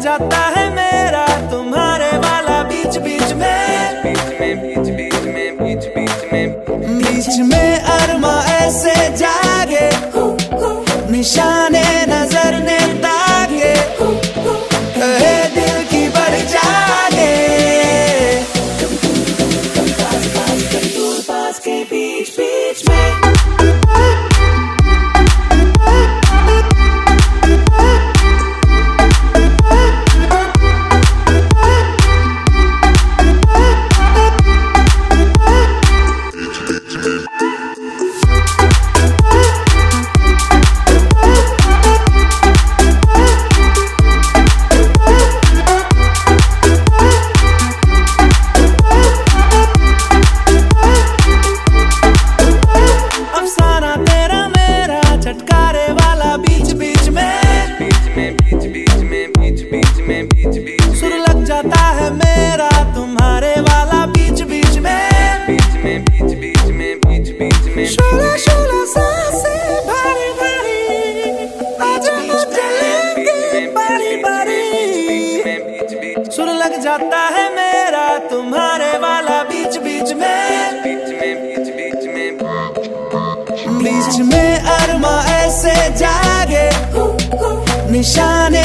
जाता है मेरा तुम्हारे वाला बीच बीच में। बीच में बीच बीच में बीच बीच में। बीच में अरमा ऐसे जागे सुर लग जाता है मेरा तुम्हारे वाला बीच बीच में। शोला शोला साँसें भारी भारी। आज चलेंगे बारी बारी सुर लग जाता है मेरा तुम्हारे वाला बीच बीच में। बीच में अरमा ऐसे जागे निशाने